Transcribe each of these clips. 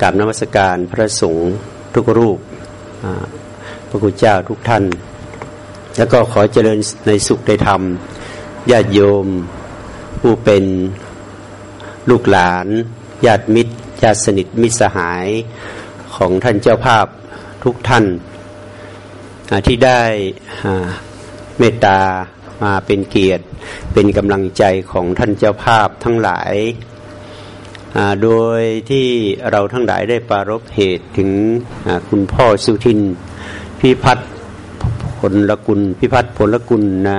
กราบนมัสการพระสงฆ์ทุกรูปพระคุณเจ้าทุกท่าน แล้วก็ขอเจริญในสุขในธรรมญาติโยม ผู้เป็นลูกหลานญาติมิตรญาติสนิทมิตรสหายของท่านเจ้าภาพทุกท่าน ที่ได้เมตตามาเป็นเกียรติ เป็นกำลังใจของท่านเจ้าภาพทั้งหลาย โดยที่เราทั้งหลายได้ปารบเหตุถึงคุณพ่อสุทินพิพัฒน์ผลลกุล พิพัฒน์ผลลกุลนะ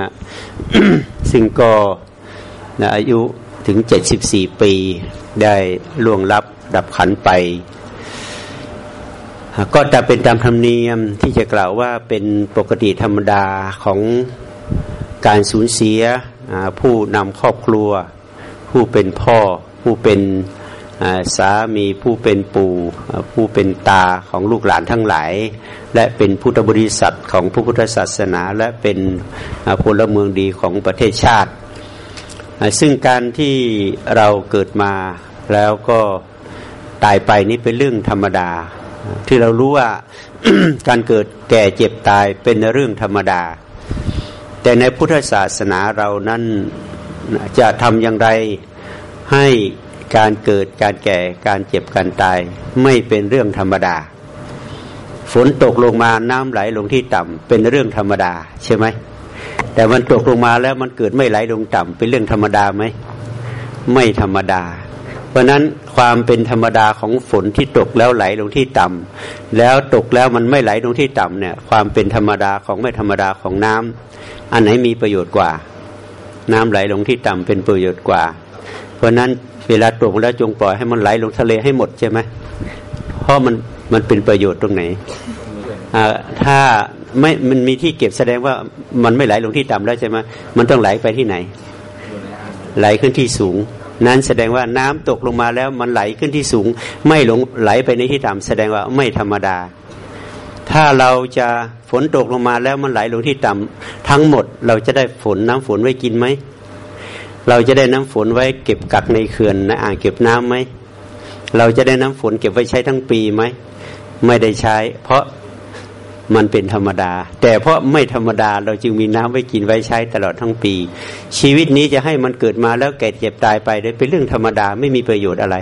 ซึ่งก็นะอายุถึงเจ็ดสิบสี่ปีได้ล่วงลับดับขันไป ก็จะเป็นตามธรรมเนียมที่จะกล่าวว่าเป็นปกติธรรมดาของการสูญเสียผู้นำครอบครัว ผู้เป็นพ่อ ผู้เป็น สามีผู้เป็นปู่ผู้เป็นตาของลูกหลานทั้งหลาย และเป็นพุทธบริษัทของพระพุทธศาสนา และเป็นพลเมืองดีของประเทศชาติ ซึ่งการที่เราเกิดมาแล้วก็ตายไปนี่เป็นเรื่องธรรมดา ที่เรารู้ว่าการเกิดแก่เจ็บตายเป็นเรื่องธรรมดา แต่ในพุทธศาสนาเรานั้นจะทำอย่างไรให้ การเกิดการแก่การเจ็บการตาย ไม่เป็นเรื่องธรรมดา ฝนตกลงมาน้ำไหลลงที่ต่ำเป็นเรื่องธรรมดา ใช่ไหมแต่มันตกลงมาแล้วมันเกิดไม่ไหลลงต่ำเป็นเรื่องธรรมดาไหมไม่ธรรมดา เพราะนั้นความเป็นธรรมดาของฝนที่ตกแล้วไหลลงที่ต่ำแล้วตกแล้วมันไม่ไหลลงที่ต่ำเนี่ย ความเป็นธรรมดาของไม่ธรรมดาของน้ำอันไหนมีประโยชน์กว่า น้ำไหลลงที่ต่ำเป็นประโยชน์กว่า เพราะนั้น เวลาตกแล้วจงปล่อยให้มันไหลลงทะเลให้หมดใช่ไหมเพราะมันมันเป็นประโยชน์ตรงไหนถ้าไม่มันมีที่เก็บแสดงว่ามันไม่ไหลลงที่ต่ำแล้วใช่ไหมมันต้องไหลไปที่ไหน ไหลขึ้นที่สูง นั้นแสดงว่าน้ำตกลงมาแล้วมันไหลขึ้นที่สูง ไม่ลงไหลไปในที่ต่ำแสดงว่าไม่ธรรมดา ถ้าเราจะฝนตกลงมาแล้วมันไหลลงที่ต่ำทั้งหมดเราจะได้ฝนน้ำฝนไว้กินไหม เราจะได้น้ำฝนไว้เก็บกักในเขื่อนในอ่างเก็บน้ำไหมเราจะได้น้ำฝนเก็บไว้ใช้ทั้งปีไหมไม่ได้ใช้ เพราะมันเป็นธรรมดา แต่เพราะไม่ธรรมดาเราจึงมีน้ำไว้กินไว้ใช้ตลอดทั้งปี ชีวิตนี้จะให้มันเกิดมาแล้วแก่เจ็บตายไปได้เป็นเรื่องธรรมดาไม่มีประโยชน์อะไร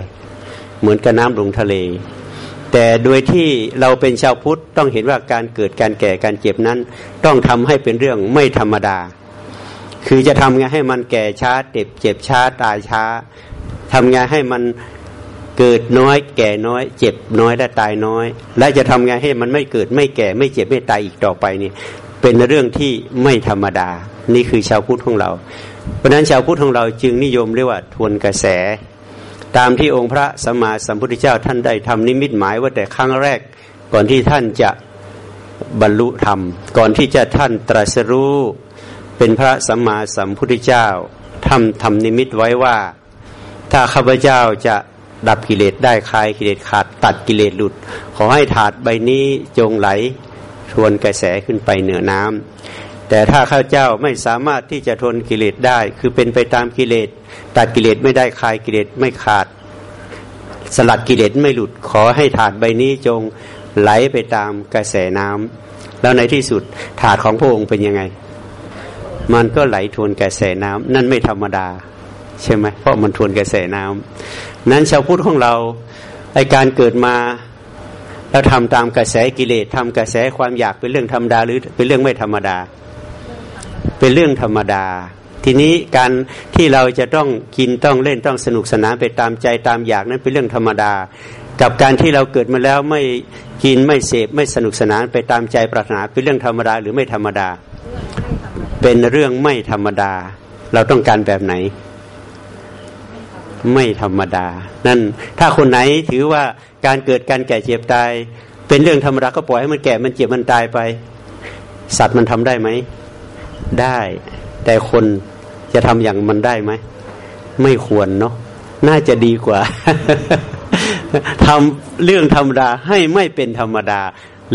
เหมือนกับน้ำลงทะเล แต่โดยที่เราเป็นชาวพุทธต้องเห็นว่าการเกิดการแก่การเจ็บนั้น ต้องทำให้เป็นเรื่องไม่ธรรมดา คือจะทำไงให้มันแก่ช้าเจ็บเจ็บช้าตายช้าทำไงให้มันเกิดน้อย แก่น้อย เจ็บน้อยและตายน้อย และจะทำไงให้มันไม่เกิดไม่แก่ไม่เจ็บไม่ตายอีกต่อไปนี่เป็นเรื่องที่ไม่ธรรมดา นี่คือชาวพุทธของเรา เพราะนั้นชาวพุทธของเราจึงนิยมเรียกว่าทวนกระแส ตามที่องค์พระสัมมาสัมพุทธเจ้าท่านได้ทำนิมิตหมายว่าแต่ครั้งแรกก่อนที่ท่านจะบรรลุธรรม ก่อนที่จะท่านตรัสรู้ เป็นพระสัมมาสัมพุทธเจ้าทำทำนิมิตไว้ว่า ถ้าข้าพเจ้าจะดับกิเลสได้คลายกิเลสขาดตัดกิเลสหลุด ขอให้ถาดใบนี้จงไหลทวนกระแสขึ้นไปเหนือน้ำแต่ถ้าข้าเจ้าไม่สามารถที่จะทนกิเลสได้ คือเป็นไปตามกิเลสตัดกิเลสไม่ได้คลายกิเลสไม่ขาด สลัดกิเลสไม่หลุด ขอให้ถาดใบนี้จงไหลไปตามกระแสน้ำแล้วในที่สุดถาดของพระองค์เป็นยังไง มันก็ไหลทวนกระแสน้ำนั่นไม่ธรรมดา ใช่ไหมเพราะมันทวนกระแสน้ำนั้นชาวพุทธของเราไอการเกิดมาเราทำตามกระแสกิเลสทำกระแสความอยากเป็นเรื่องธรรมดาหรือเป็นเรื่องไม่ธรรมดา เป็นเรื่องธรรมดา ทีนี้การที่เราจะต้องกินต้องเล่นต้องสนุกสนานไปตามใจตามอยากนั้นเป็นเรื่องธรรมดา กับการที่เราเกิดมาแล้วไม่กินไม่เสพไม่สนุกสนานไปตามใจปรารถนาเป็นเรื่องธรรมดาหรือไม่ธรรมดา เป็นเรื่องไม่ธรรมดา เราต้องการแบบไหน ไม่ธรรมดา นั่น ถ้าคนไหนถือว่าการเกิดการแก่เจ็บตาย เป็นเรื่องธรรมดาก็ปล่อยให้มันแก่มันเจ็บมันตายไป สัตว์มันทำได้ไหม ได้ แต่คนจะทำอย่างมันได้ไหม ไม่ควรเนาะน่าจะดีกว่าทำเรื่องธรรมดาให้ไม่เป็นธรรมดา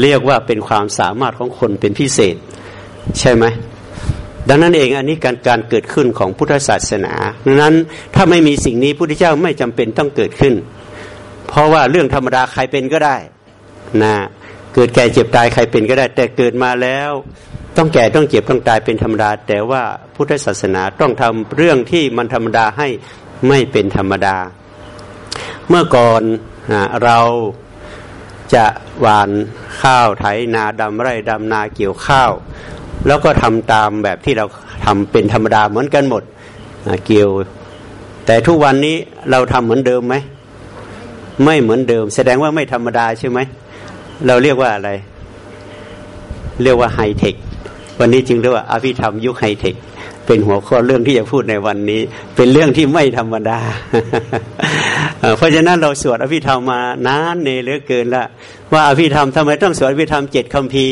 เรียกว่าเป็นความสามารถของคนเป็นพิเศษ ใช่ไหม ดังนั้นเองอันนี้การการเกิดขึ้นของพุทธศาสนาดังนั้นถ้าไม่มีสิ่งนี้พุทธเจ้าไม่จำเป็นต้องเกิดขึ้น เพราะว่าเรื่องธรรมดาใครเป็นก็ได้นะเกิดแก่เจ็บตายใครเป็นก็ได้ แต่เกิดมาแล้ว ต้องแก่ต้องเจ็บต้องตายเป็นธรรมดา แต่ว่าพุทธศาสนาต้องทำเรื่องที่มันธรรมดาให้ไม่เป็นธรรมดา เมื่อก่อนเราจะหวานข้าวไถนาดำไร่ดำนาเกี่ยวข้าว แล้วก็ทำตามแบบที่เราทำเป็นธรรมดาเหมือนกันหมดเกี่ยว แต่ทุกวันนี้เราทำเหมือนเดิมไหมไม่เหมือนเดิม แสดงว่าไม่ธรรมดาใช่ไหมเราเรียกว่าอะไร เรียกว่าไฮเทควันนี้จึงเรียกว่าอภิธรรมยุคไฮเทค เป็นหัวข้อเรื่องที่จะพูดในวันนี้ เป็นเรื่องที่ไม่ธรรมดา เพราะฉะนั้นเราสวดอภิธรรมมานานเนเหลือเกินละว่าอภิธรรมทำไมต้องสวดอภิธรรมเจ็ดคำพี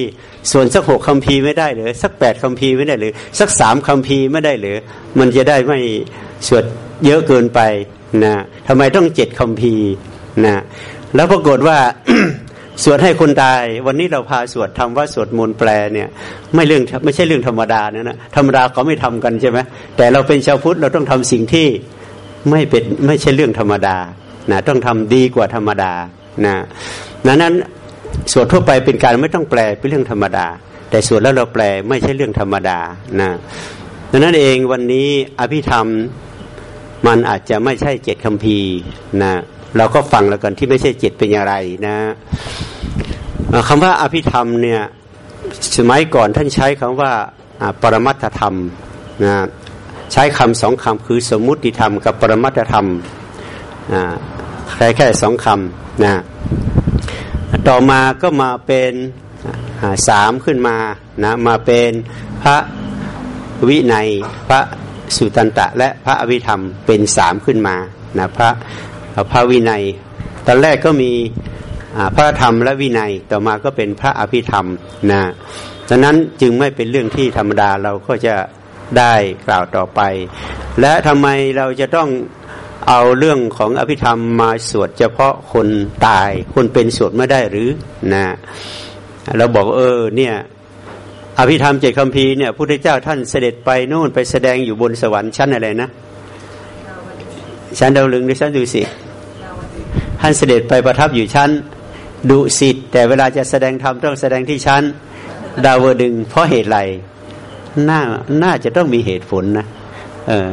ส่วนสักหกคำพีไม่ได้หรือสักแปดคำพีไม่ได้หรือ สักสามคำพีไม่ได้หรือ มันจะได้ไม่สวดเยอะเกินไปนะทำไมต้องเจ็ดคำพีนะแล้วปรากฏว่า สวดให้คนตาย วันนี้เราพาสวดทำว่าสวดมนต์แปลเนี่ย ไม่เรื่องไม่ใช่เรื่องธรรมดานะนะธรรมดาเขาไม่ทำกันใช่ไหมแต่เราเป็นชาวพุทธเราต้องทำสิ่งที่ไม่เป็นไม่ใช่เรื่องธรรมดานะต้องทำดีกว่าธรรมดานะนั้นนั้นสวดทั่วไปเป็นการไม่ต้องแปลเป็นเรื่องธรรมดา แต่สวดแล้วเราแปลไม่ใช่เรื่องธรรมดานะดังนั้นเองวันนี้อภิธรรมมันอาจจะไม่ใช่เจ็ดคำพีนะเราก็ฟังแล้วกันที่ไม่ใช่เจ็ดเป็นอย่างไรนะ คำว่าอภิธรรมเนี่ยสมัยก่อนท่านใช้คำว่าปรมัตถธรรมนะใช้คำสองคำคือสมมุติธรรมกับปรมัตถธรรมแค่แค่สองคำนะต่อมาก็มาเป็นสามขึ้นมานะมาเป็นพระวินัยพระสุตันตะ และพระอภิธรรมเป็นสามขึ้นมานะพระพระวินัย ตอนแรกก็มี พระธรรมและวินัยต่อมาก็เป็นพระอภิธรรมนะดังนั้นจึงไม่เป็นเรื่องที่ธรรมดาเราก็จะได้กล่าวต่อไป และทำไมเราจะต้องเอาเรื่องของอภิธรรมมาสวดเฉพาะคนตาย คนเป็นสวดไม่ได้หรือนะเราบอกเออเนี่ยอภิธรรมเจตคำพีเนี่ยพุทธเจ้าท่านเสด็จไปนู่นไปแสดงอยู่บนสวรรค์ชั้นอะไรนะชั้นดาวลึงหรือชั้นดุสิตท่านเสด็จไปประทับอยู่ชั้น ดุสิตแต่เวลาจะแสดงธรรมต้องแสดงที่ชั้น ดาวดึง เพราะเหตุไรน่าน่าจะต้องมีเหตุผลนะเออ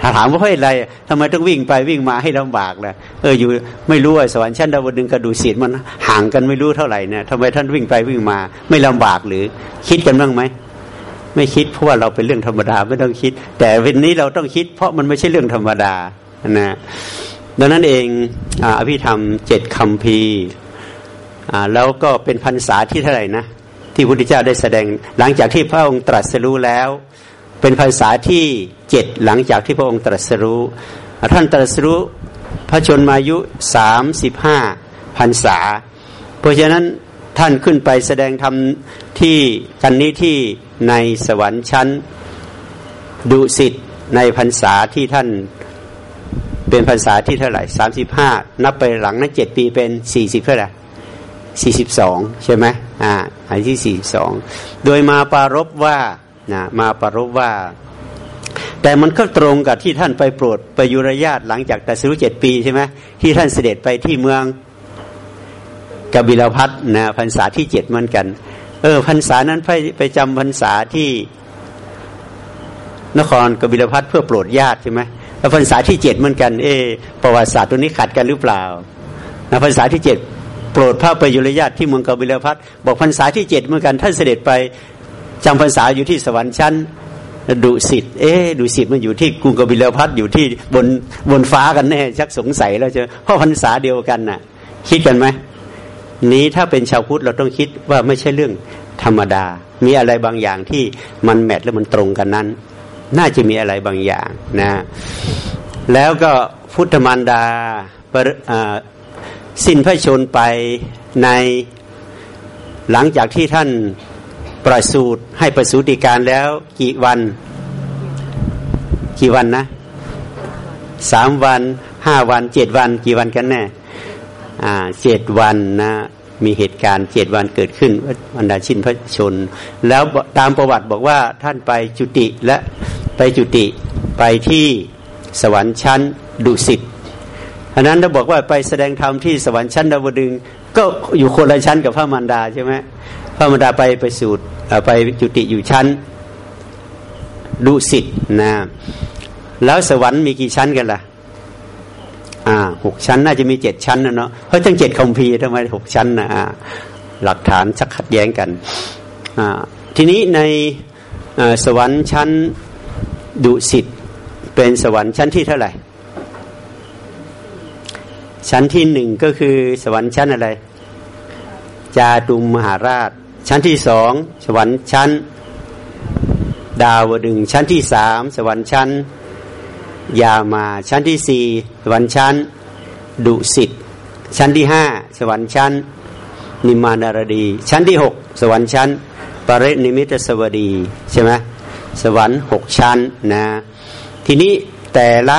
ถ้าถามว่าเพราะอะไรทำไมต้องวิ่งไปวิ่งมาให้ลำบากล่ะเอออยู่ไม่รู้ว่าสวรรค์ชั้นดาวดึงกับดุสิตมันห่างกันไม่รู้เท่าไหร่เนี่ยทำไมท่านวิ่งไปวิ่งมา ไม่ลำบากหรือ คิดกันบ้างไหมไม่คิดเพราะว่าเราเป็นเรื่องธรรมดาไม่ต้องคิด แต่วันนี้เราต้องคิด เพราะมันไม่ใช่เรื่องธรรมดานะดังนั้นเองอภิธรรมเจ็ดคำพี แล้วก็เป็นพรรษาที่เท่าไหร่นะที่พระพุทธเจ้าได้แสดง หลังจากที่พระองค์ตรัสรู้แล้ว เป็นพรรษาที่เจ็ดหลังจากที่พระองค์ตรัสรู้ ท่านตรัสรู้พระชนมายุสามสิบห้าพรรษา เพราะฉะนั้นท่านขึ้นไปแสดงธรรมที่กันนี้ที่ในสวรรค์ชั้นดุสิตในพรรษาที่ท่านเป็นพรรษาที่เท่าไหร่สามสิบห้านับไปหลังนั้นเจ็ดปีเป็นสี่สิบเท่าไหร่ สี่สิบสองใช่ไหมอ่าอันที่สี่สองโดยมาปารบว่านะมาปารบว่า แต่มันก็ตรงกับที่ท่านไปโปรดไปยุรญาตหลังจากแต่สรุเจ็ดปีใช่ไหมที่ท่านเสด็จไปที่เมืองกบิลพัทนะพรรษาที่เจ็ดเหมือนกัน เออพรรษานั้นไปไปจำพรรษาที่นครกบิลพัทเพื่อโปรดญาติใช่ไหมแล้วพรรษาที่เจ็ดเหมือนกัน เอประวัติศาสตร์ตัวนี้ขัดกันหรือเปล่านะพรรษาที่เจ็ด โปรดพระประยุรญาติที่เมืองกบิลพัทบอกพรรษาที่เจ็ดเหมือนกันท่านเสด็จไปจำพรรษาอยู่ที่สวรรค์ชั้นดุสิตเอ๊ดุสิตมันอยู่ที่กรุงกบิลพัทอยู่ที่บนบนฟ้ากันแน่ชักสงสัยแล้วเจอเพราะพรรษาเดียวกันน่ะ คิดกันไหมนี้ถ้าเป็นชาวพุทธเราต้องคิดว่าไม่ใช่เรื่องธรรมดา มีอะไรบางอย่างที่มันแมทและมันตรงกันนั้น น่าจะมีอะไรบางอย่างนะ แล้วก็พุทธมารดา สิ้นพระชนไปในหลังจากที่ท่านประสูติให้ประสูติการแล้วกี่วัน กี่วันนะสามวันห้าวันเจ็ดวัน กี่วันกันแน่อ่าเจ็ดวันนะมีเหตุการณ์เจ็ดวันเกิดขึ้นบรรดาชินพระชน แล้วตามประวัติบอกว่าท่านไปจุติและไปจุติไปที่สวรรค์ชั้นดุสิต อันนั้นถ้าบอกว่าไปแสดงธรรมที่สวรรค์ชั้นดาวดึง ก็อยู่คนละชั้นกับพระมารดาใช่ไหมพระมารดาไปไปสูตรไปจุติอยู่ชั้นดุสิตนะแล้วสวรรค์มีกี่ชั้นกันล่ะอ่าหกชั้นน่าจะมีเจ็ดชั้นนะเนาะเพราะตั้งเจ็ดคอมพีทำไมหกชั้นนะอ่าหลักฐานชักขัดแย้งกันอ่าทีนี้ในสวรรค์ชั้นดุสิตเป็นสวรรค์ชั้นที่เท่าไหร่ ชั้นที่หนึ่งก็คือสวรรค์ชั้นอะไร จาตุมมหาราช ชั้นที่สองสวรรค์ชั้น ดาวดึง ชั้นที่สามสวรรค์ชั้น ยามา ชั้นที่สี่สวรรค์ชั้น ดุสิต ชั้นที่ห้าสวรรค์ชั้น นิมานารดี ชั้นที่หกสวรรค์ชั้น ปรินิมิตสวดีใช่ไหมสวรรค์หกชั้นนะ ทีนี้แต่ละ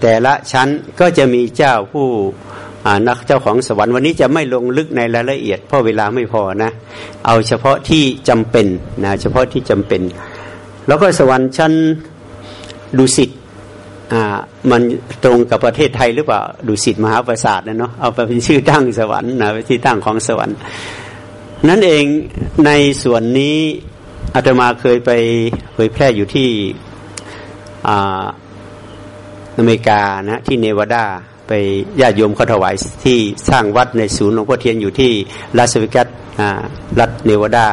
แต่ละชั้นก็จะมีเจ้าผู้นักเจ้าของสวรรค์วันนี้จะไม่ลงลึกในรายละเอียด เพราะเวลาไม่พอนะ เอาเฉพาะที่จำเป็นนะเฉพาะที่จำเป็น แล้วก็สวรรค์ชั้นดุสิตอ่ามันตรงกับประเทศไทยหรือเปล่าดุสิตมหาปราสาทนะเนาะเอาไปเป็นชื่อตั้งสวรรค์นะเป็นที่ตั้งของสวรรค์ นั่นเองในส่วนนี้อาตมาเคยไปเผยแพร่อยู่ที่อ่า อเมริกานะที่เนวาดาไปญาติโยมเขาถวายที่สร้างวัดในศูนย์หลวงพ่อเทียนอยู่ที่ลาสเวกัสรัฐเนวาดา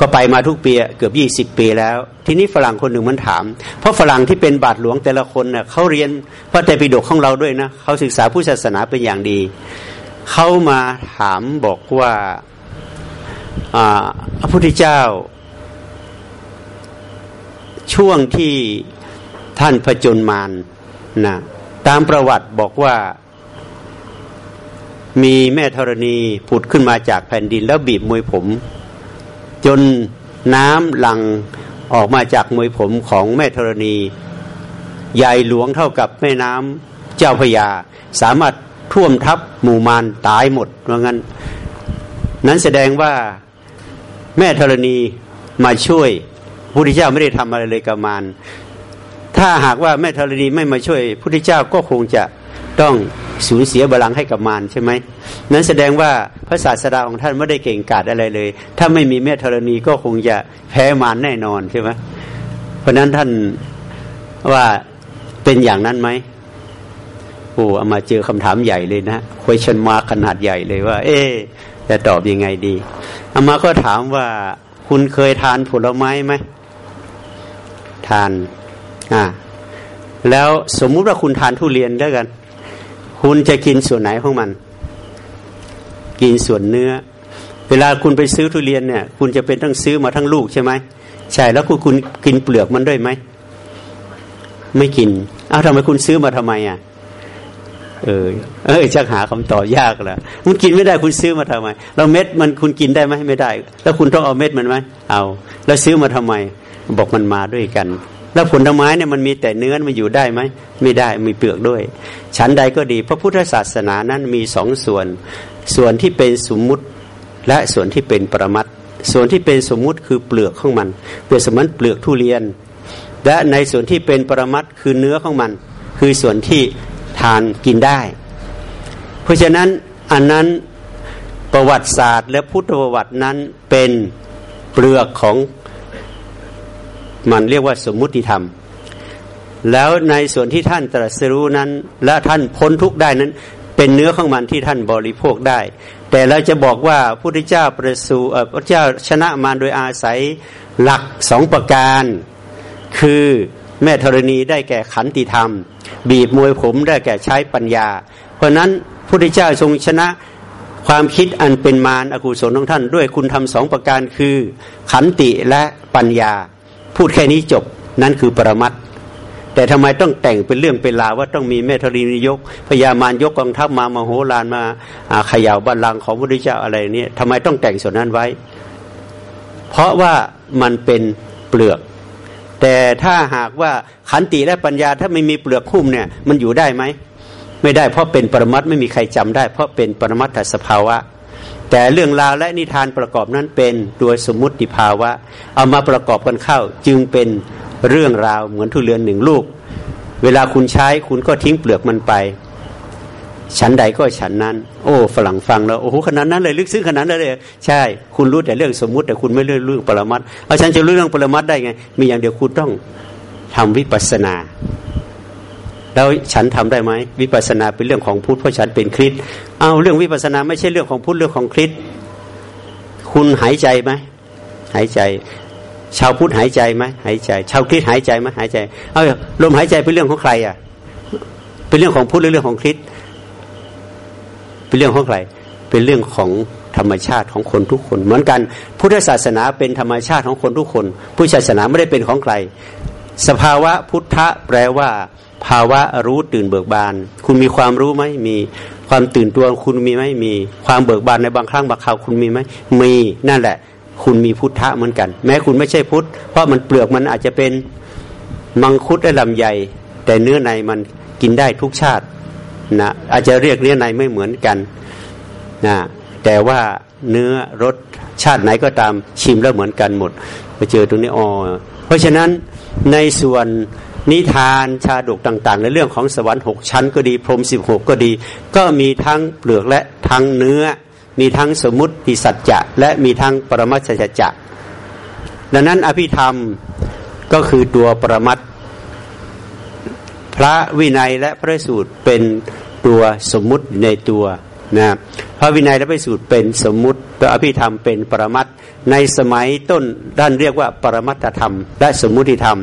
ก็ไปมาทุกปีเกือบยี่สิบปีแล้ว ทีนี้ฝรั่งคนหนึ่งมันถาม เพราะฝรั่งที่เป็นบาทหลวงแต่ละคนเน่ยเขาเรียนพระไตรปิฎกของเราด้วยนะเขาศึกษาผู้ศาสนาเป็นอย่างดี เขามาถามบอกว่าพระพุทธเจ้า ช่วงที่ท่านพระจนมาน นะตามประวัติบอกว่า มีแม่ธรณีผุดขึ้นมาจากแผ่นดินแล้วบีบมวยผม จนน้ำหลังออกมาจากมวยผมของแม่ธรณี ใหญ่หลวงเท่ากับแม่น้ำเจ้าพยา สามารถท่วมทับหมู่มารตายหมดว่างั้น นั้นแสดงว่าแม่ธรณีมาช่วยพระพุทธเจ้าไม่ได้ทำอะไรเลยกับมาร ถ้าหากว่าแม่ธรณีไม่มาช่วยพุทธเจ้าก็คงจะต้องสูญเสียบาลังให้กับมารใช่ไหมนั้นแสดงว่าพระศาสดาของท่านไม่ได้เก่งกาจอะไรเลย ถ้าไม่มีแม่ธรณีก็คงจะแพ้มารแน่นอนใช่ไหมเพราะนั้นท่านว่าเป็นอย่างนั้นไหมโอ้เอามาเจอคำถามใหญ่เลยนะคุยชันมาขนาดใหญ่เลยว่า เอ๊จะตอบยังไงดีอามาก็ถามว่าคุณเคยทานผลไม้ไหมทาน อ่าแล้วสมมุติว่าคุณทานทุเรียนด้วยกัน คุณจะกินส่วนไหนของมัน กินส่วนเนื้อ เวลาคุณไปซื้อทุเรียนเนี่ย คุณจะเป็นต้องซื้อมาทั้งลูกใช่ไหมใช่แล้วคุณคุณกินเปลือกมันด้วยไหมไม่กินอ้าวทำไมคุณซื้อมาทำไมอะเออเออจะหาคำตอบยากแล้วคุณกินไม่ได้คุณซื้อมาทำไม เราเม็ดมันคุณกินได้ไหมไม่ได้ แล้วคุณต้องเอาเม็ดมันไหมเอา แล้วซื้อมาทำไม บอกมันมาด้วยกัน แล้วผลไม้เนี่ยมันมีแต่เนื้อมันอยู่ได้ไหมไม่ได้มีเปลือกด้วย ชั้นใดก็ดี พระพุทธศาสนานั้นมีสองส่วน ส่วนที่เป็นสมมุติและส่วนที่เป็นปรมัตส่วนที่เป็นสมมุติคือเปลือกของมัน เปลือกสมมติเปลือกทุเรียน และในส่วนที่เป็นปรมัตคือเนื้อของมัน คือส่วนที่ทานกินได้ เพราะฉะนั้นอันนั้นประวัติศาสตร์ และพุทธประวัตินั้นเป็นเปลือกของ มันเรียกว่าสมมุติธรรม แล้วในส่วนที่ท่านตรัสรู้นั้น และท่านพ้นทุกได้นั้น เป็นเนื้อของมันที่ท่านบริโภคได้ แต่เราจะบอกว่าพระพุทธเจ้าประสูพระเจ้าชนะมารโดยอาศัยหลักสองประการ คือแม่ธรณีได้แก่ขันติธรรม บีบมวยผมได้แก่ใช้ปัญญา เพราะนั้นพุทธเจ้าทรงชนะความคิดอันเป็นมารอกุศลของท่าน ด้วยคุณทำสองประการคือ ขันติและปัญญา พูดแค่นี้จบนั่นคือปรมัตแต่ทำไมต้องแต่งเป็นเรื่องเป็นราวว่าต้องมีเมธรีนิยกพญามารยกกองทัพมามาโหรานมาขย่าวบัลลังก์ของพระพุทธเจ้าอะไรเนี่ยทำไมต้องแต่งส่วนนั้นไว้ เพราะว่ามันเป็นเปลือก แต่ถ้าหากว่าขันติและปัญญาถ้าไม่มีเปลือกคุ้มเนี่ยมันอยู่ได้ไหมไม่ได้เพราะเป็นปรมัตไม่มีใครจำได้ เพราะเป็นปรมัตถสภาวะ แต่เรื่องราวและนิทานประกอบนั้นเป็นตัวสมมติภาวะ เอามาประกอบกันเข้า จึงเป็นเรื่องราวเหมือนทุเรียนหนึ่งลูก เวลาคุณใช้คุณก็ทิ้งเปลือกมันไปฉันใดก็ฉันนั้น โอ้ฝรั่งฟังแล้วโอ้โหขนาดนั้นเลยลึกซึ้งขนาดนั้นเลยใช่ คุณรู้แต่เรื่องสมมุติ แต่คุณไม่รู้เรื่องปรมัตเอาฉันจะรู้เรื่องปรมัตได้ไง มีอย่างเดียวคุณต้องทำวิปัสสนา แล้วฉันทำได้ไหมวิปัสนาเป็นเรื่องของพุทธเพราะฉันเป็นคริสเอาเรื่องวิปัสสนาไม่ใช่เรื่องของพุทธเรื่องของคริสคุณหายใจไหมหายใจ ชาวพุทธหายใจไหมหายใจ ชาวคริสหายใจไหมหายใจ เอาลมหายใจเป็นเรื่องของใครอะ เป็นเรื่องของพุทธหรือเรื่องของคริสเป็นเรื่องของใคร เป็นเรื่องของธรรมชาติของคนทุกคน เหมือนกันพุทธศาสนาเป็นธรรมชาติของคนทุกคน พุทธศาสนาไม่ได้เป็นของใคร สภาวะพุทธะแปลว่า ภาวะรู้ตื่นเบิกบาน คุณมีความรู้ไหมมีความตื่นตัวคุณมีไหมมี ความเบิกบานในบางครั้งบางคราวคุณมีไหมมีนั่นแหละ คุณมีพุทธะเหมือนกัน แม้คุณไม่ใช่พุทธ เพราะมันเปลือกมันอาจจะเป็นมังคุดและลำใหญ่แต่เนื้อในมันกินได้ทุกชาตินะอาจจะเรียกเนื้อในไม่เหมือนกันนะแต่ว่าเนื้อรสชาติไหนก็ตามชิมแล้วเหมือนกันหมดไปเจอตรงนี้อ๋อเพราะฉะนั้นในส่วน นิทานชาดกต่างๆ ในเรื่องของสวรรค์หกชั้นก็ดี พรมสิบหกก็ดี ก็มีทั้งเปลือกและทั้งเนื้อ มีทั้งสมมติสัจจะ และมีทั้งปรมัตสัจจะ ดังนั้นอภิธรรมก็คือตัวปรมัตพระวินัยและพระสูตรเป็นตัวสมมุติในตัว นะพระวินัยและพระสูตรเป็นสมมุติตัวอภิธรรมเป็นปรมัตในสมัยต้นด้านเรียกว่าปรมัตธรรม และสมมุติธรรม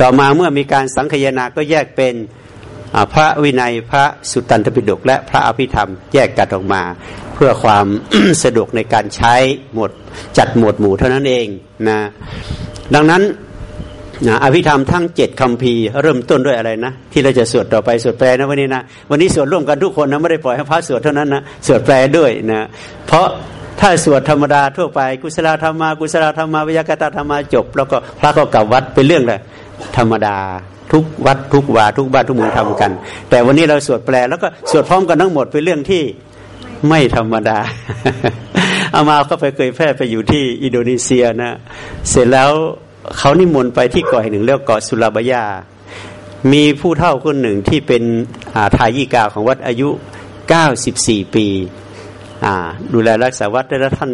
ต่อมาเมื่อมีการสังคยนาก็แยกเป็นพระวินัยพระสุตตันตปิฎกและพระอภิธรรมแยกกันออกมา เพื่อความสะดวกในการใช้หมดจัดหมวดหมู่เท่านั้นเองนะดังนั้น นะอภิธรรมทั้งเจ็ดคำพีเริ่มต้นด้วยอะไรนะ ที่เราจะสวดต่อไปสวดแปลนะวันนี้นะวันนี้สวดร่วมกันทุกคนนะไม่ได้ปล่อยให้พระสวดเท่านั้นนะสวดแปลด้วยนะเพราะถ้าสวดธรรมดาทั่วไป กุศลธรรมากุศลธรรมาวิยากตธรรมาจบ แล้วก็พระก็กลับวัดเป็นเรื่องเลยธรรมดาทุกวัดทุกวาทุกบ้านทุกเมืองทำกัน แต่วันนี้เราสวดแปลแล้วก็สวดพร้อมกันทั้งหมดเป็นเรื่องที่ไม่ธรรมดาเอามาเขาไปเคยแพร่ไปอยู่ที่อินโดนีเซียนะ เสร็จแล้ว เขานิมนต์ไปที่เกาะแห่งหนึ่งเรียกเกาะสุราบยา มีผู้เฒ่าคนหนึ่งที่เป็นทายิกาของวัดอายุ 94 ปีดูแลรักษาวัดแล้วท่าน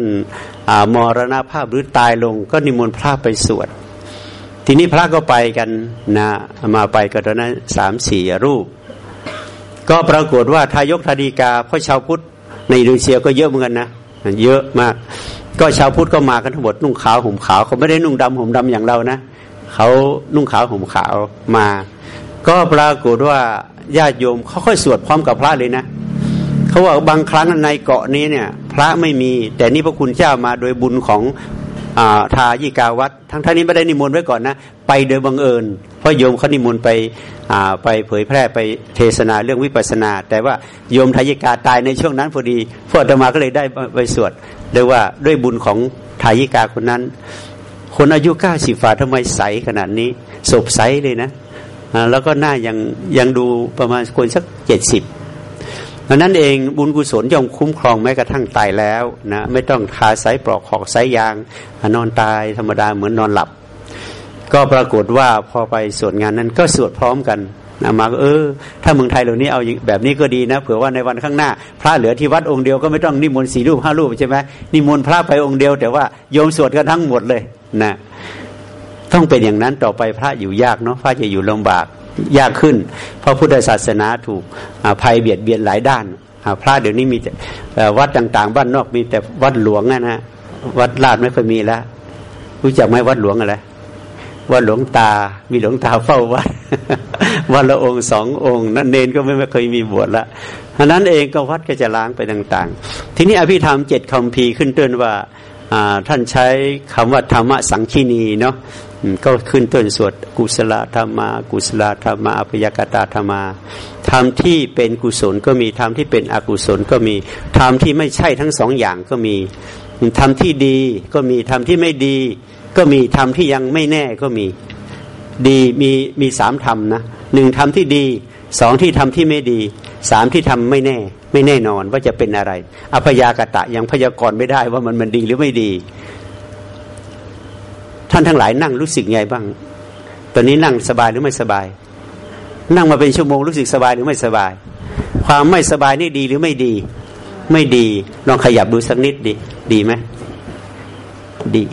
มรณภาพหรือตายลง ก็นิมนต์พระไปสวด ทีนี้พระก็ไปกันนะมาไปกันตอนนั้นสามสี่รูป ก็ปรากฏว่าทายกทาดีกาเพราะชาวพุทธในอินโดนีเซียก็เยอะเหมือนกันนะ เยอะมาก ก็ชาวพุทธก็มากันทั้งหมดนุ่งขาวห่มขาวเขาไม่ได้นุ่งดำห่มดำอย่างเรานะเขานุ่งขาวห่มขาวมา ก็ปรากฏว่าญาติโยมเขาค่อยสวดพร้อมกับพระเลยนะเขาว่าบางครั้งในเกาะนี้เนี่ย พระไม่มี แต่นี่พระคุณเจ้ามาโดยบุญของอทายิกาวัดทั้งท่านนี้ไม่ได้นิมนต์ไว้ก่อนนะ ไปโดยบังเอิญ เพราะโยมเขานิมนต์ไปไปเผยแพร่ไปเทศนาเรื่องวิปัสนา แต่ว่าโยมทายิกาตายในช่วงนั้นพอดีพวกธรรมาก็เลยได้ไปสวดเรียกว่าด้วยบุญของทายิกาคนนั้น คนอายุเก้าสิบฝ่าทำไมใสขนาดนี้ศพใสเลยนะแล้วก็หน้ายังยังดูประมาณคนสักเจ็ดสิบนั้นเองบุญกุศลย่อมคุ้มครองแม้กระทั่งตายแล้วนะไม่ต้องคาไซปลอกหอกไซยาง นอนตายธรรมดาเหมือนนอนหลับ ก็ปรากฏว่าพอไปสวดงานนั้นก็สวดพร้อมกันนะมาเออ ถ้าเมืองไทยเหล่านี้เอาแบบนี้ก็ดีนะเผื่อว่าในวันข้างหน้า พระเหลือที่วัดองค์เดียวก็ไม่ต้องนิมนต์สี่รูปห้ารูปใช่ไหมนิมนต์พระไปองค์เดียว แต่ว่าโยมสวดกันทั้งหมดเลยนะต้องเป็นอย่างนั้นต่อไปพระอยู่ยากเนาะพระจะอยู่ลำบากยากขึ้น เพราะพุทธศาสนาถูกภัยเบียดเบียนหลายด้านพระเดี๋ยวนี้มีแต่วัดต่าง ๆ บ้านนอกมีแต่วัดหลวงนะฮะวัดลาดไม่ค่อยมีแล้วรู้จักไหมวัดหลวงอะไร วัดหลวงตา มีหลวงตาเฝ้าวัดวันละองค์สององค์ นั่นเนนก็ไม่เคยมีบวชละเพราะนั้นเองก็วัดก็จะล้างไปต่าง ๆ ทีนี้อภิธรรมเจ็ดคำพีขึ้นต้นว่าท่านใช้คำว่าธรรมะสังคีนีเนาะก็ขึ้นต้นสวดกุศลธรรมา กุศลธรรมาอภยกตาธรรมาธรรมที่เป็นกุศลก็มีธรรมที่เป็นอกุศลก็มีธรรมที่ไม่ใช่ทั้งสองอย่างก็มีธรรมที่ดีก็มีธรรมที่ไม่ดี ก็มีธรรมที่ยังไม่แน่ก็มีดีมีมีสามธรรมนะหนึ่งธรรมที่ดีสองที่ทำที่ไม่ดีสามที่ทำไม่แน่ ไม่แน่นอนว่าจะเป็นอะไรอภยากตะยังพยากรณ์ไม่ได้ว่ามันมันดีหรือไม่ดี ท่านทั้งหลายนั่งรู้สึกไงบ้าง ตอนนี้นั่งสบายหรือไม่สบาย นั่งมาเป็นชั่วโมงรู้สึกสบายหรือไม่สบาย ความไม่สบายนี่ดีหรือไม่ดี ไม่ดีลองขยับดูสักนิดดีดีไหมดี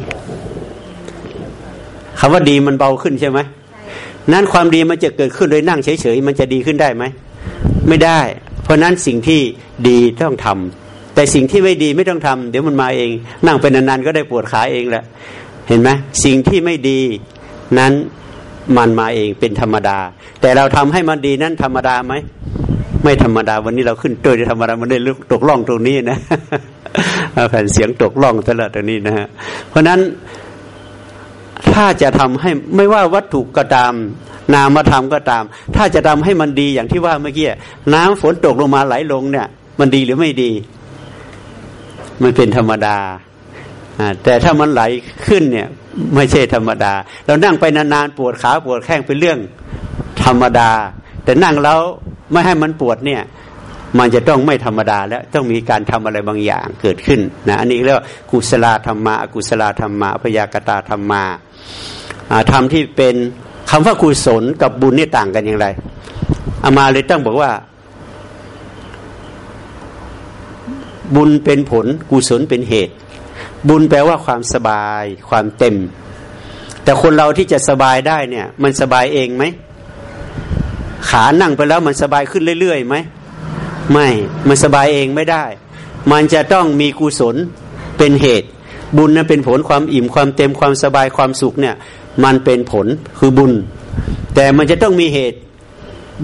คำว่าดีมันเบาขึ้นใช่ไหมนั้นความดีมันจะเกิดขึ้นโดยนั่งเฉยๆมันจะดีขึ้นได้ไหมไม่ได้ เพราะนั้นสิ่งที่ดีต้องทำแต่สิ่งที่ไม่ดีไม่ต้องทำเดี๋ยวมันมาเอง นั่งเป็นนานๆก็ได้ปวดขาเองแหละเห็นไหมสิ่งที่ไม่ดีนั้นมันมาเองเป็นธรรมดา แต่เราทำให้มันดีนั้นธรรมดาไหมไม่ธรรมดาวันนี้เราขึ้นตัวธรรมดามันได้ตกล่องตรงนี้นะแผ่นเสียงตกล่องตลอดตรงนี้นะฮะเพราะนั้น ถ้าจะทำให้ไม่ว่าวัตถุก็ตาม นามธรรมก็ตาม ถ้าจะทำให้มันดีอย่างที่ว่าเมื่อกี้น้ำฝนตกลงมาไหลลงเนี่ย มันดีหรือไม่ดี มันเป็นธรรมดาแต่ถ้ามันไหลขึ้นเนี่ย ไม่ใช่ธรรมดา เรานั่งไปนานๆปวดขาปวดแข้งเป็นเรื่องธรรมดา แต่นั่งแล้วไม่ให้มันปวดเนี่ย มันจะต้องไม่ธรรมดาแล้วต้องมีการทำอะไรบางอย่างเกิดขึ้นนะอันนี้เรียกว่ากุศลธรรมะอกุศลธรรมะพยากตาธรรมะธรรมที่เป็นคำว่ากุศลกับบุญนี่ต่างกันอย่างไรอามาเลยต้องบอกว่า บุญเป็นผลกุศลเป็นเหตุ บุญแปลว่าความสบาย ความเต็ม แต่คนเราที่จะสบายได้เนี่ย มันสบายเองไหมขานั่งไปแล้วมันสบายขึ้นเรื่อยๆไหม ไม่ มันสบายเองไม่ได้ มันจะต้องมีกุศลเป็นเหตุ บุญนั้นเป็นผลความอิ่มความเต็มความสบายความสุขเนี่ย มันเป็นผลคือบุญ แต่มันจะต้องมีเหตุ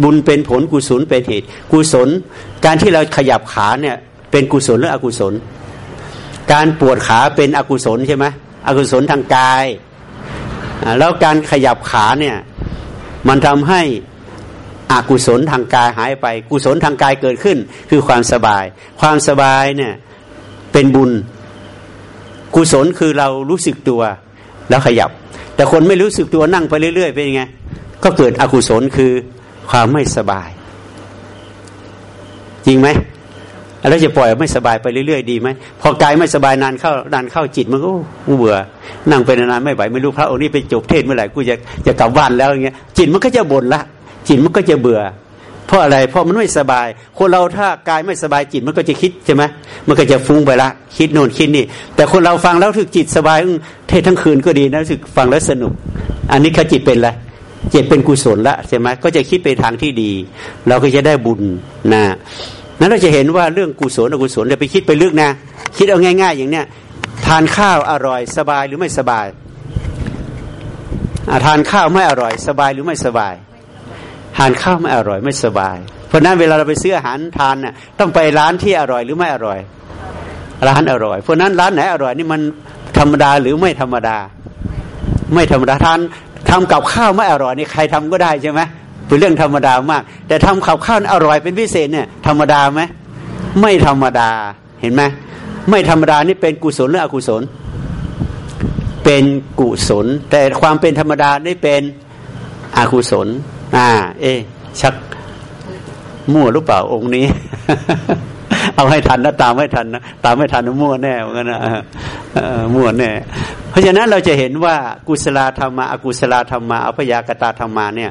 บุญเป็นผลกุศลเป็นเหตุ กุศล การที่เราขยับขาเนี่ยเป็นกุศลหรืออกุศล การปวดขาเป็นอกุศลใช่ไหมอกุศลทางกาย แล้วการขยับขาเนี่ยมันทำให้ อกุศลทางกายหายไป กุศลทางกายเกิดขึ้น คือความสบาย ความสบายเนี่ยเป็นบุญ กุศลคือเรารู้สึกตัวแล้วขยับ แต่คนไม่รู้สึกตัวนั่งไปเรื่อย ๆ เป็นยังไง ก็เกิดอกุศลคือความไม่สบาย จริงไหมแล้วจะปล่อยไม่สบายไปเรื่อยๆดีไหมพอกายไม่สบายนานเข้านานเข้าจิตมันก็เบื่อ นั่งไปนานๆไม่ไหวไม่รู้พระองค์นี้ไปจบเทศเมื่อไหร่กูจะจะกลับบ้านแล้วอย่างเงี้ยจิตมันก็จะบ่นละ จิตมันก็จะเบื่อ เพราะอะไรเพราะมันไม่สบาย คนเราถ้ากายไม่สบายจิตมันก็จะคิดใช่ไหมมันก็จะฟุ้งไปละ คิดโน่นคิดนี่ แต่คนเราฟังแล้วถึกจิตสบายเทศทั้งคืนก็ดีนะรู้สึกฟังแล้วสนุก อันนี้ขจิตเป็นอะไรจิตเป็นกุศลละใช่ไหมก็จะคิดไปทางที่ดี เราก็จะได้บุญนะนั้นเราจะเห็นว่าเรื่องกุศลอกุศลเนี่ยไปคิดไปลึกนะ คิดเอาง่าย ๆ อย่างเนี้ยทานข้าวอร่อยสบายหรือไม่สบายทานข้าวไม่อร่อย สบายหรือไม่สบาย ทานข้าวไม่อร่อยไม่สบาย เพราะนั้นเวลาเราไปซื้ออาหารทานน่ะต้องไปร้านที่อร่อยหรือไม่อร่อย ร้านอร่อย เพราะนั้นร้านไหนอร่อยนี่มันธรรมดาหรือไม่ธรรมดา ไม่ธรรมดาทานทำกับข้าวไม่อร่อยนี่ใครทำก็ได้ใช่ไหมเป็นเรื่องธรรมดามาก แต่ทำกับข้าวอร่อยเป็นพิเศษเนี่ยธรรมดาไหมไม่ธรรมดาเห็นไหมไม่ธรรมดานี่เป็นกุศลหรืออกุศล เป็นกุศล แต่ความเป็นธรรมดานี่เป็นอกุศล อ่า เอ๊ชักมั่วหรือเปล่าองค์นี้ เอาให้ทันนะตามให้ทันนะตามไม่ทันมั่วแน่เหมือนกันนะมั่วแน่ เพราะฉะนั้นเราจะเห็นว่ากุศลธรรมะอกุศลธรรมะอภยากตาธรรมะเนี่ย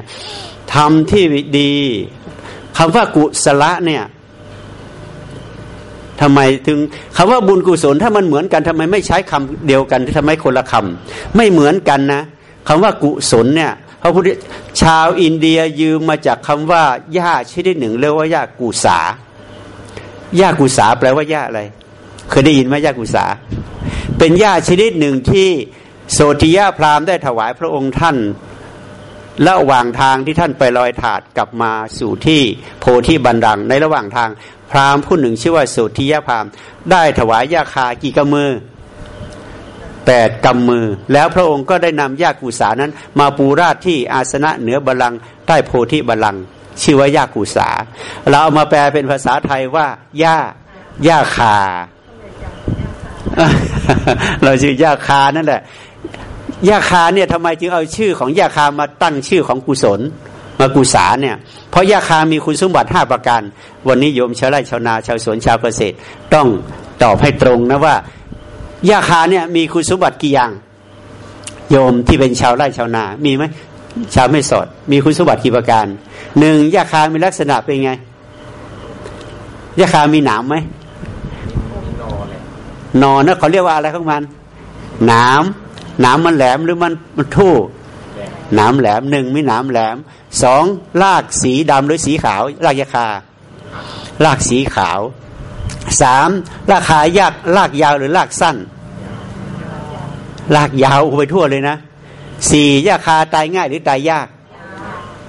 ทำที่ดีคำว่ากุศลเนี่ยทำไมถึงคำว่าบุญกุศลถ้ามันเหมือนกันทำไมไม่ใช้คำเดียวกันทำไมคนละคำไม่เหมือนกันนะคำว่ากุศลเนี่ย พระพุทธชาวอินเดียยืมมาจากคำว่าหญ้าชนิดหนึ่งเรียกว่าหญ้ากุสาหญ้ากุสาแปลว่าหญ้าอะไร เคยได้ยินไหมหญ้ากุสา เป็นหญ้าชนิดหนึ่งที่โสติยาพราหมณ์ได้ถวายพระองค์ท่านระหว่างทางที่ท่านไปลอยถาดกลับมาสู่ที่โพธิบันดัง ในระหว่างทางพราหมณ์ผู้หนึ่งชื่อว่าโสติยาพราหมณ์ได้ถวายยาคากี่กำมือ แปดกำมือ แล้วพระองค์ก็ได้นำยากุสานั้น มาปูราดที่อาสนะเหนือบัลลังใต้โพธิบัลลังชื่อว่ายากุสา เราเอามาแปลเป็นภาษาไทยว่าหญ้าหญ้าคา เราชื่อหญ้าคานั่นแหละหญ้าคาเนี่ยทำไมจึงเอาชื่อของหญ้าคามาตั้งชื่อของกุศลมากุสาเนี่ยเพราะหญ้าคามีคุณสมบัติห้าประการ วันนี้โยมชาวไร่ชาวนาชาวสวนชาวเกษตร ต้องตอบให้ตรงนะว่า ยาคาเนี่ยมีคุณสมบัติกี่อย่าง โยมที่เป็นชาวไร่ชาวนา มีไหมชาวไม่สอด มีคุณสมบัติกี่ประการหนึ่งยาคามีลักษณะเป็นไงยาคามีหนามไหมนอนนะเขาเรียกว่าอะไรของมันหนามหนามมันแหลมหรือมันมันทู่หนามแหลมหนึ่งมีหนามแหลมสองลากสีดำหรือสีขาวลากยาคาลากสีขาวสามลากขายากลากยาวหรือลากสั้น ลากยาวไปทั่วเลยนะสี่ยาคาตายง่ายหรือตายยาก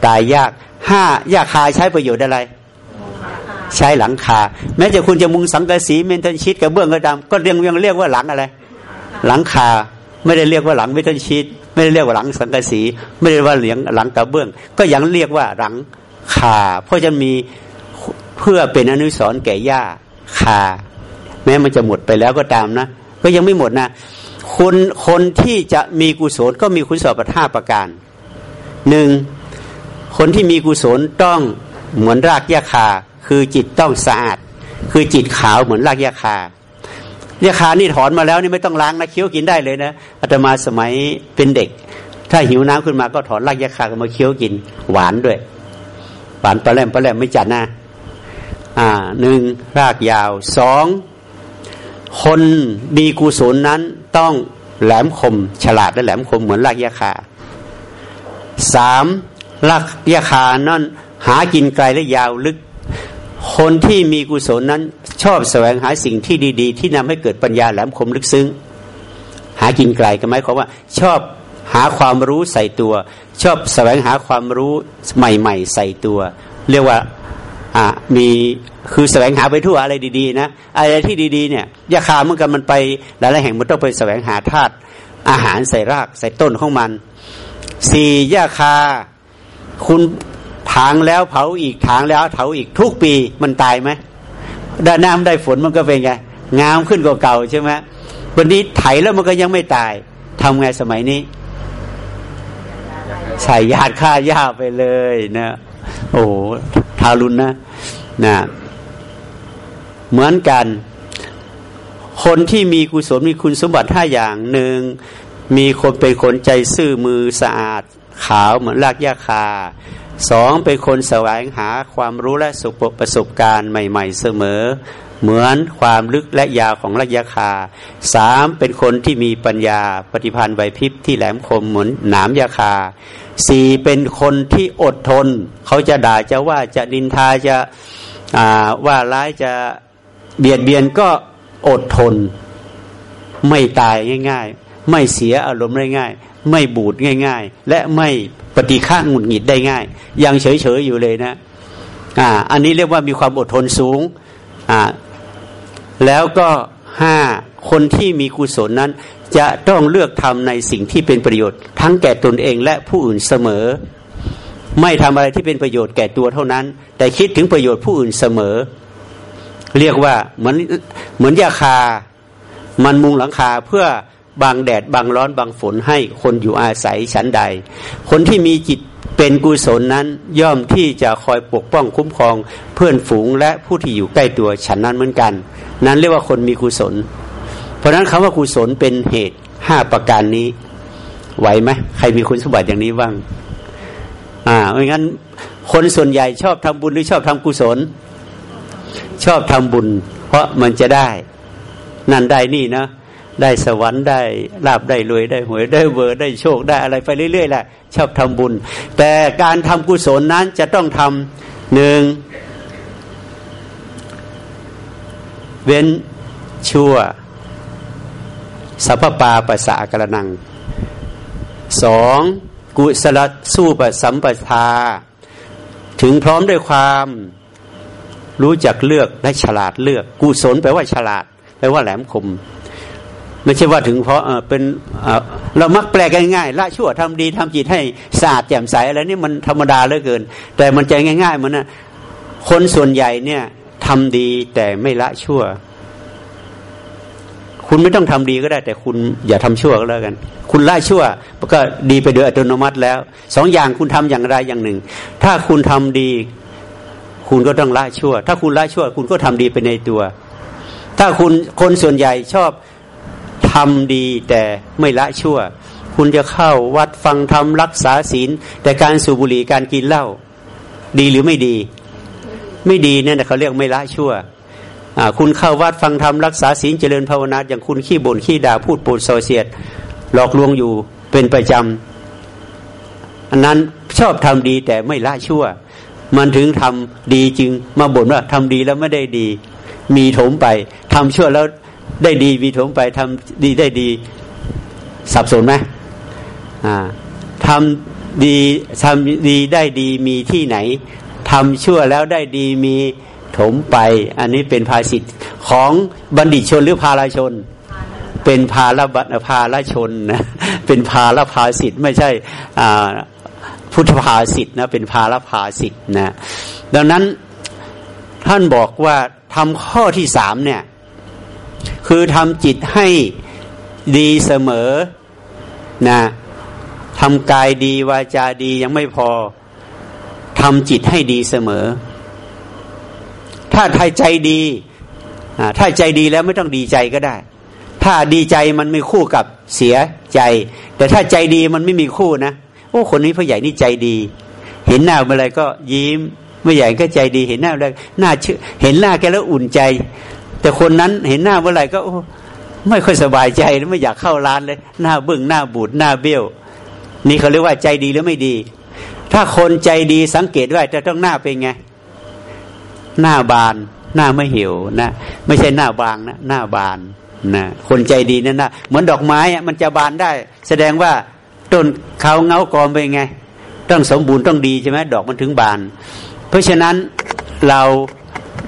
ตายยากห้ายาคาใช้ประโยชน์อะไร ใช้หลังคา แม้จะคุณจะมุงสังกะสีเมนทันชิดกับเบื้องกระดำก็เรียกยังเรียกว่าหลังอะไร หลังคาไม่ได้เรียกว่าหลังเมทันชิดไม่ได้เรียกว่าหลังสังกะสี ไม่ได้ว่าเหลียงหลังกระเบื้อง ก็ยังเรียกว่าหลังคา เพราะจะมีเพื่อเป็นอนุสรณ์แก่ย่าคา แม้มันจะหมดไปแล้วก็ตามนะ ก็ยังไม่หมดนะ คนคนที่จะมีกุศลก็มีคุณสมบัติห้าประการหนึ่งคนที่มีกุศลต้องเหมือนรากยาคา คือจิตต้องสะอาด คือจิตขาวเหมือนรากยาคายาคานี่ถอนมาแล้วนี่ไม่ต้องล้างนะเคี้ยวกินได้เลยนะอาตมาสมัยเป็นเด็ก ถ้าหิวน้ำขึ้นมาก็ถอนรากยาคาก็มาเคี้ยวกิน หวานด้วย หวานปลาแหลมปลาแหลมไม่จัดนะอ่าหนึ่งรากยาวสอง คนมีกุศลนั้นต้องแหลมคม ฉลาดและแหลมคมเหมือนรากยาคาสามรากยาคานั่นหากินไกลและยาวลึก คนที่มีกุศลนั้น ชอบแสวงหาสิ่งที่ดี ๆ ที่นำให้เกิดปัญญาแหลมคมลึกซึ้ง หากินไกลก็หมายความว่า ชอบหาความรู้ใส่ตัว ชอบแสวงหาความรู้ใหม่ ๆ ใส่ตัว เรียกว่า อ่ามีคือแสวงหาไปทั่วอะไรดีๆนะอะไรที่ดีๆเนี่ยยาคาเมื่อกันมันไปหลายๆแห่งมันต้องไปแสวงหาธาตุอาหารใส่รากใส่ต้นของมันสี่ยาคา คุณถางแล้วเผาอีกถางแล้วเผาอีกทุกปีมันตายไหมได้น้ำได้ฝนมันก็เป็นไงงามขึ้นกว่าเก่าใช่ไหมวันนี้ไถแล้วมันก็ยังไม่ตายทำไงสมัยนี้ใส่ยาฆ่าหญ้าไปเลยนะโอ้ารุณนะนะเหมือนกัน คนที่มีกุศลมีคุณสมบัติห้าอย่างหนึ่งมีคนเป็นคนใจซื่อมือสะอาด ขาวเหมือนรากหญ้าคาสองเป็นคนแสวงหาความรู้และสุประสบการณ์ใหม่ ๆ เสมอ เหมือนความลึกและยาวของระยะคาสามเป็นคนที่มีปัญญาปฏิพันธ์ไหวพริบที่แหลมคมเหมือนหนามยาคา สี่เป็นคนที่อดทน เขาจะด่าจะว่าจะดินทาจะว่าร้ายจะเบียดเบียนก็อดทน ไม่ตายง่าย ๆ ไม่เสียอารมณ์ง่ายๆไม่บูดง่าย ๆ และไม่ปฏิฆาหงุดหงิดได้ง่าย ยังเฉยๆอยู่เลยนะอ่าอันนี้เรียกว่ามีความอดทนสูงอ่าแล้วก็ห้าคนที่มีกุศลนั้น จะต้องเลือกทำในสิ่งที่เป็นประโยชน์ ทั้งแก่ตนเองและผู้อื่นเสมอ ไม่ทำอะไรที่เป็นประโยชน์แก่ตัวเท่านั้น แต่คิดถึงประโยชน์ผู้อื่นเสมอ เรียกว่าเหมือนเหมือนยาคา มันมุงหลังคาเพื่อบางแดดบางร้อนบางฝนให้คนอยู่อาศัยชั้นใด คนที่มีจิตเป็นกุศลนั้นย่อมที่จะคอยปกป้องคุ้มครอง เพื่อนฝูงและผู้ที่อยู่ใกล้ตัวฉันนั้นเหมือนกัน นั้นเรียกว่าคนมีกุศล ราะฉะนั้นคำว่ากุศลเป็นเหตุห้าประการนี้ไหวไหมใครมีคุณสมบัติอย่างนี้บ้าง อ่าไม่งั้น คนส่วนใหญ่ชอบทำบุญหรือชอบทำกุศล ชอบทำบุญ เพราะมันจะได้ นั่นได้นี่นะได้สวรรค์ได้ลาบได้รวยได้หวยได้เวอร์ได้โชคได้อะไรไปเรื่อยๆแหละชอบทำบุญ แต่การทำกุศลนั้นจะต้องทำหนึ่งเว้นชั่ว สัพปาปัสสะกระนังสองกุศลสู้ปสัมปทา ถึงพร้อมด้วยความรู้จักเลือกและฉลาดเลือก กุศลแปลว่าฉลาดแปลว่าแหลมคม ไม่ใช่ว่าถึงเพราะเป็นเรามักแปลง่ายๆละชั่วทำดีทำจิตให้สะอาดแจ่มใสอะไรนี่มันธรรมดาเหลือเกิน แต่มันใจง่าย ๆ มันนะคนส่วนใหญ่เนี่ยทำดีแต่ไม่ละชั่ว คุณไม่ต้องทำดีก็ได้ แต่คุณอย่าทำชั่วก็แล้วกัน คุณละชั่วก็ดีไปโดยอัตโนมัติแล้วสองอย่างคุณทำอย่างไรอย่างหนึ่ง ถ้าคุณทำดี คุณก็ต้องละชั่ว ถ้าคุณละชั่ว คุณก็ทำดีไปในตัว ถ้าคุณคนส่วนใหญ่ชอบทำดีแต่ไม่ละชั่ว คุณจะเข้าวัดฟังธรรมรักษาศีล แต่การสูบบุหรี่การกินเหล้าดีหรือไม่ดี ไม่ดีเนั่นเขาเรียกไม่ละชั่ว คุณเข้าวัดฟังธรรมรักษาศีลเจริญภาวนาอย่างคุณขี้บ่นขี้ด่าพูดปูดโซเสียด หลอกลวงอยู่เป็นประจำอันนั้นชอบทำดีแต่ไม่ละชั่ว มันถึงทำดีจึงมาบ่นว่าทำดีแล้วไม่ได้ดี มีถมไปทำชั่วแล้วได้ดีมีถมไปทำดีได้ดีสับสนไหมทำดีทำดีได้ดีมีที่ไหนทำชั่วแล้วได้ดีมี ถมไป อันนี้เป็นภาษิตของบัณฑิตชนหรือภาลชน เป็นภาลบัณภาลชนนะเป็นภาลภาสิทธ์ไม่ใช่พุทธภาสิทธ์นะเป็นภาลภาสิทธ์นะดังนั้นท่านบอกว่าทำข้อที่สามเนี่ย คือทำจิตให้ดีเสมอนะทำกายดีวาจาดียังไม่พอทำจิตให้ดีเสมอ ถ้าไทยใจดีถ้าใจดีแล้วไม่ต้องดีใจก็ได้ ถ้าดีใจมันไม่คู่กับเสียใจ แต่ถ้าใจดีมันไม่มีคู่นะโอ้คนนี้พ่อใหญ่นี่ใจดี เห็นหน้าเมื่อไรก็ยิ้มเมื่อใหญ่ก็ใจดี เห็นหน้าอะไรหน้าเชื่อเห็นหน้าแกแล้วอุ่นใจ แต่คนนั้นเห็นหน้าเมื่อไรก็โอ้ไม่ค่อยสบายใจไม่อยากเข้าร้านเลย หน้าเบื้องหน้าบูดหน้าเบี้ยว นี่เขาเรียกว่าใจดีหรือไม่ดี ถ้าคนใจดีสังเกตไว้จะต้องหน้าเป็นไง หน้าบาน หน้าไม่เหี่ยวนะ ไม่ใช่หน้าบางนะ หน้าบานนะ คนใจดีนั่นนะเหมือนดอกไม้มันจะบานได้ แสดงว่าต้นเขาเงากรมเป็นไง ต้องสมบูรณ์ต้องดีใช่ไหมดอกมันถึงบาน เพราะฉะนั้นเรา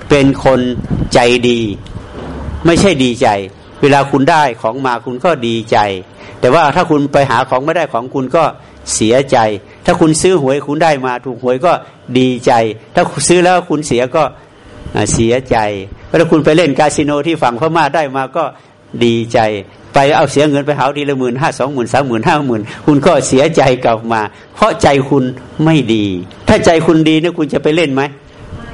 เป็นคนใจดี ไม่ใช่ดีใจ เวลาคุณได้ของมาคุณก็ดีใจ แต่ว่าถ้าคุณไปหาของไม่ได้ของคุณก็เสียใจ ถ้าคุณซื้อหวยคุณได้มาถูกหวยก็ดีใจ ถ้าซื้อแล้วคุณเสียก็เสียใจถ้าคุณไปเล่นคาสิโนที่ฝั่งพม่าได้มาก็ดีใจ ไปเอาเสียเงินไปหาทีละหมื่นห้าสองหมื่นสามหมื่นห้าหมื่นคุณก็เสียใจกลับมา เพราะใจคุณไม่ดี ถ้าใจคุณดีเนี่ยคุณจะไปเล่นไหม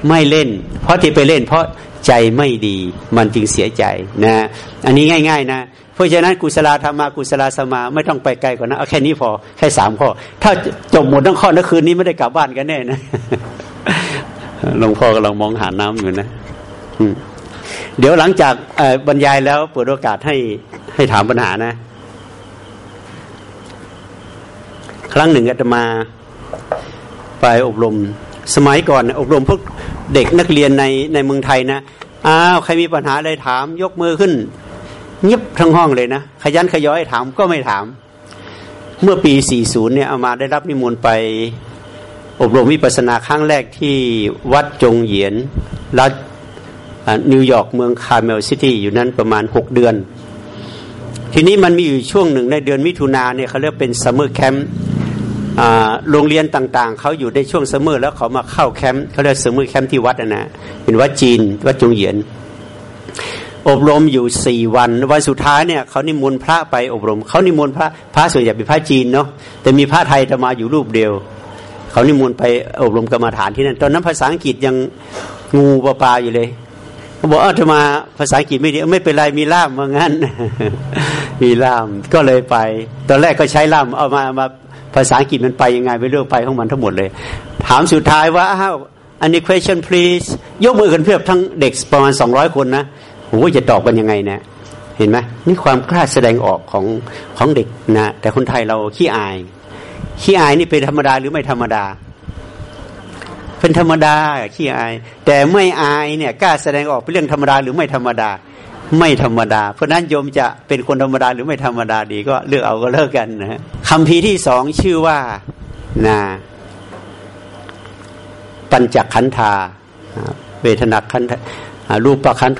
ไม่เล่น เพราะที่ไปเล่น เพราะใจไม่ดีมันจึงเสียใจนะ อันนี้ง่าย ๆ นะ เพราะฉะนั้นกุศลธรรมากุศลสมาไม่ต้องไปไกลกว่านั้นเอาแค่นี้พอแค่สามข้อ ถ้าจบหมดทั้งข้อนั้นคืนนี้ไม่ได้กลับบ้านกันแน่นะหลวงพ่อกำลังมองหาน้ำอยู่นะเดี๋ยวหลังจากบรรยายแล้วเปิดโอกาสให้ให้ถามปัญหานะ ครั้งหนึ่งอาตมาไปอบรม สมัยก่อนอบรมพวกเด็กนักเรียนในในเมืองไทยนะอ้าวใครมีปัญหาอะไรถามยกมือขึ้น เงียบทั้งห้องเลยนะ คะยั้นคะยอถามก็ไม่ถาม เมื่อปี 40 เนี่ยอาตมาได้รับนิมนต์ไปอบรมวิปัสสนาครั้งแรกที่วัดจงเหยียนรัฐนิวยอร์กเมืองคาร์เมลซิตี้อยู่นั้นประมาณ 6 เดือน ทีนี้มันมีอยู่ช่วงหนึ่งในเดือนมิถุนาเนี่ยเขาเรียกเป็น summer camp โรงเรียนต่างๆ เขาอยู่ในช่วง summer แล้วเขามาเข้าแคมป์เขาเรียก summer camp ที่วัดนะเป็นวัดจีน วัดจงเหยียน อบรมอยู่สี่วันวันสุดท้ายเนี่ยเขานิมนต์พระไปอบรมเขานิมนต์พระพระส่วนใหญ่เป็นพระจีนเนาะแต่มีพระไทยอาตมาอยู่รูปเดียวเขานิมนต์ไปอบรมกรรมฐานที่นั่นตอนนั้นภาษาอังกฤษยังงูๆ ปลาๆอยู่เลยเขาบอกเออจะมาภาษาอังกฤษไม่ดีไม่เป็นไรมีล่ามว่างั้น มีล่ามก็เลยไป ตอนแรกก็ใช้ล่ามเอามามาภาษาอังกฤษมันไปยังไงไปเรื่องไปของมันทั้งหมดเลย ถามสุดท้ายว่าอ้าวอันนี้ question please ยกมือกันเพียบทั้งเด็กประมาณสองร้อยคนนะ โอ้จะตอบกันยังไงเนี่ยเห็นไหมนี่ความกล้าแสดงออกของของเด็กนะแต่คนไทยเราขี้อายขี้อายนี่เป็นธรรมดาหรือไม่ธรรมดา เป็นธรรมดาขี้อาย แต่ไม่อายเนี่ยกล้าแสดงออกเป็นเรื่องธรรมดาหรือไม่ธรรมดา ไม่ธรรมดา เพราะนั้นโยมจะเป็นคนธรรมดาหรือไม่ธรรมดาดีก็เลือกเอาก็เลิกกันนะคำพีที่สองชื่อว่านาปัญจขันธาเวทนาขันธารูปประคันโท